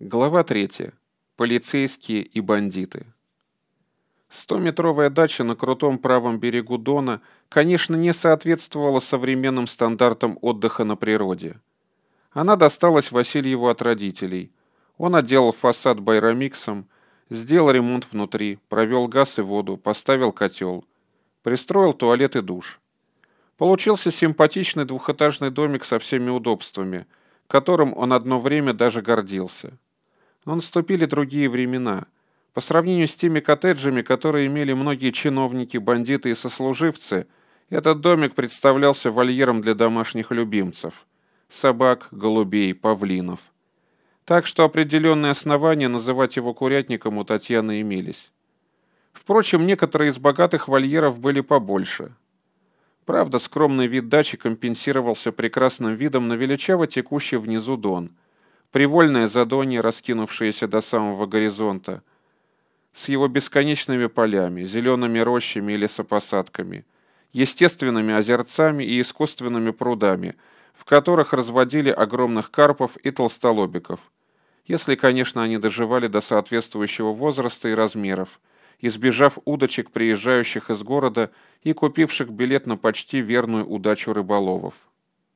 Глава 3. Полицейские и бандиты. Стометровая дача на крутом правом берегу Дона, конечно, не соответствовала современным стандартам отдыха на природе. Она досталась Васильеву от родителей. Он отделал фасад байрамиксом, сделал ремонт внутри, провел газ и воду, поставил котел, пристроил туалет и душ. Получился симпатичный двухэтажный домик со всеми удобствами, которым он одно время даже гордился. Но наступили другие времена. По сравнению с теми коттеджами, которые имели многие чиновники, бандиты и сослуживцы, этот домик представлялся вольером для домашних любимцев – собак, голубей, павлинов. Так что определенные основания называть его курятником у Татьяны имелись. Впрочем, некоторые из богатых вольеров были побольше. Правда, скромный вид дачи компенсировался прекрасным видом на величаво текущий внизу дон – привольное задонье, раскинувшееся до самого горизонта, с его бесконечными полями, зелеными рощами и лесопосадками, естественными озерцами и искусственными прудами, в которых разводили огромных карпов и толстолобиков, если, конечно, они доживали до соответствующего возраста и размеров, избежав удочек, приезжающих из города и купивших билет на почти верную удачу рыболовов.